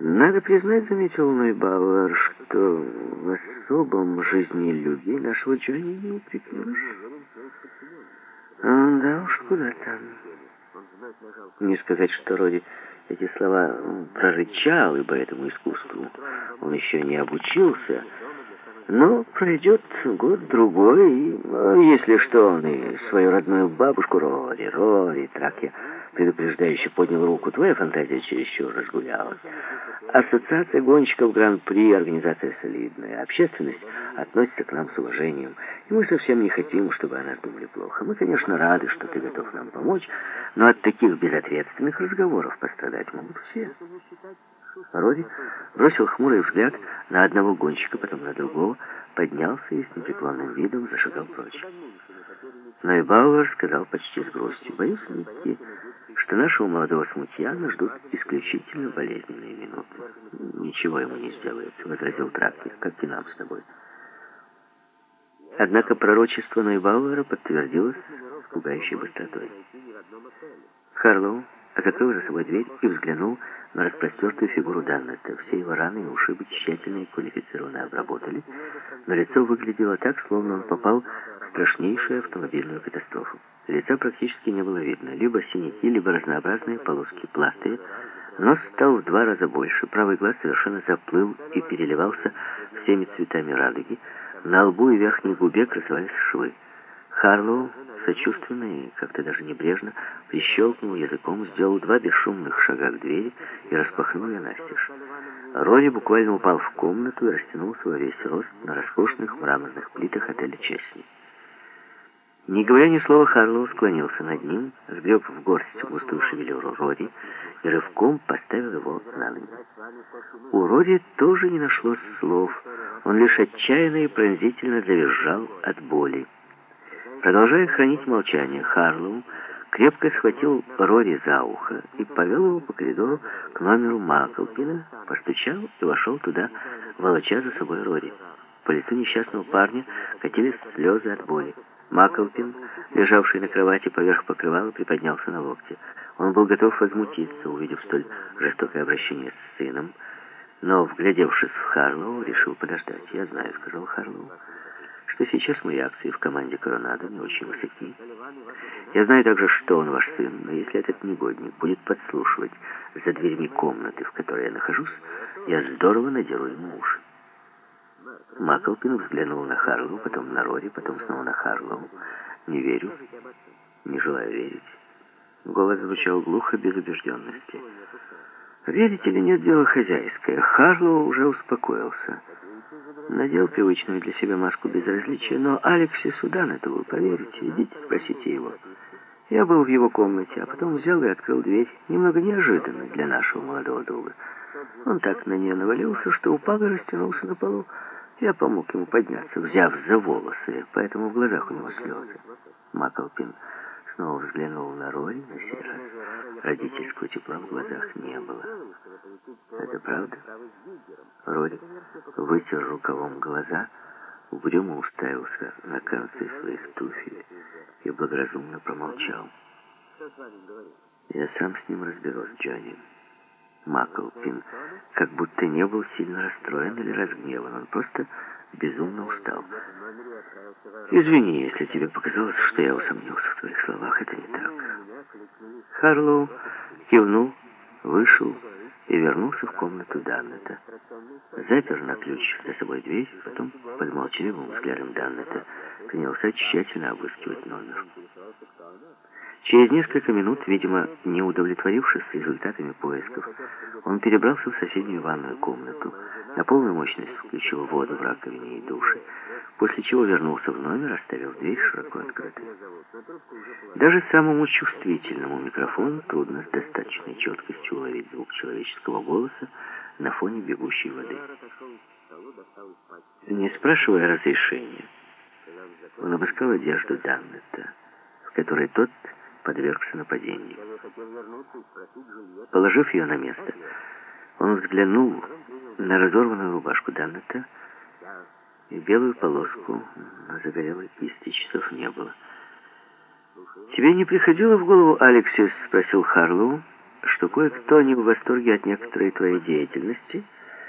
Надо признать, заметил Нойбауэр, что в особом жизнелюбии нашего Джонни не упрекнешь. Да уж, куда там. Не сказать, что Роди эти слова прорычал, ибо этому искусству он еще не обучился. Но пройдет год-другой, и, если что, он и свою родную бабушку Рори, Рори, я предупреждающе поднял руку. Твоя фантазия чересчур разгулялась. Ассоциация гонщиков Гран-при, организация солидная. Общественность относится к нам с уважением. И мы совсем не хотим, чтобы о нас думали плохо. Мы, конечно, рады, что ты готов нам помочь, но от таких безответственных разговоров пострадать могут все. Роди бросил хмурый взгляд на одного гонщика, потом на другого, поднялся и с непреклонным видом зашагал прочь. Но и Бауэр сказал почти с грустью, «Боюсь, Никки, что нашего молодого смутьяна ждут исключительно болезненные минуты». «Ничего ему не сделается», — возразил трактир, «как и нам с тобой». Однако пророчество Нойбауэра подтвердилось с пугающей быстротой. Харлоу закрыл за собой дверь и взглянул на распростертую фигуру Даннета. Все его раны и ушибы тщательно и квалифицированно обработали, но лицо выглядело так, словно он попал страшнейшую автомобильную катастрофу. Лица практически не было видно. Либо синяки, либо разнообразные полоски пластыря. Нос стал в два раза больше, правый глаз совершенно заплыл и переливался всеми цветами радуги. На лбу и верхней губе красовались швы. Харлоу сочувственно и как-то даже небрежно прищелкнул языком, сделал два бесшумных шага к двери и распахнул ее настежь. Рони буквально упал в комнату и растянулся во весь рост на роскошных мраморных плитах отеля «Честни». Не говоря ни слова, Харлоу склонился над ним, сгреб в горсть густую шевелюру Роди и рывком поставил его на ноги. У Роди тоже не нашлось слов, он лишь отчаянно и пронзительно завизжал от боли. Продолжая хранить молчание, Харлоу крепко схватил Рори за ухо и повел его по коридору к номеру Маклпина, постучал и вошел туда, волоча за собой Рори. По лицу несчастного парня катились слезы от боли. Маклпин, лежавший на кровати поверх покрывала, приподнялся на локте. Он был готов возмутиться, увидев столь жестокое обращение с сыном, но, вглядевшись в Харлоу, решил подождать. «Я знаю», — сказал Харлоу что сейчас мои акции в команде Коронадо не очень высоки. Я знаю также, что он ваш сын, но если этот негодник будет подслушивать за дверьми комнаты, в которой я нахожусь, я здорово надеру ему уши. Маклпин взглянул на Харлоу, потом на Рори, потом снова на Харлоу. «Не верю, не желаю верить». Голос звучал глухо, без убежденности. «Верите или нет, дело хозяйское. Харлоу уже успокоился» надел привычную для себя маску безразличия, но Алексе это вы поверите, идите спросите его. Я был в его комнате, а потом взял и открыл дверь, немного неожиданно для нашего молодого друга. Он так на нее навалился, что упал и растянулся на полу. Я помог ему подняться, взяв за волосы, поэтому в глазах у него слезы. Маклпин снова взглянул на Рой, на сей родительского тепла в глазах не было. Это правда? Ролик вытер рукавом глаза, угрюмо уставился на концы своих туфель и благоразумно промолчал. Я сам с ним разберусь, Джонни. Маклпин как будто не был сильно расстроен или разгневан, он просто безумно устал. «Извини, если тебе показалось, что я усомнился в твоих словах. Это не так». Харлоу кивнул, вышел и вернулся в комнату Даннета. Запер на ключ за собой дверь, потом под молчаливым взглядом Даннета принялся тщательно обыскивать номер. Через несколько минут, видимо, не удовлетворившись результатами поисков, он перебрался в соседнюю ванную комнату, на полную мощность включил воду в раковине и душе, после чего вернулся в номер, оставил дверь широко открытой. Даже самому чувствительному микрофону трудно с достаточной четкостью уловить звук человеческого голоса на фоне бегущей воды. Не спрашивая разрешения, он обыскал одежду Даннета, в которой тот подвергся нападению. Положив ее на место, он взглянул на разорванную рубашку Даннета и белую полоску на загорелой кисти. Часов не было. «Тебе не приходило в голову, Алексис?» — спросил Харлоу, что кое-кто не в восторге от некоторой твоей деятельности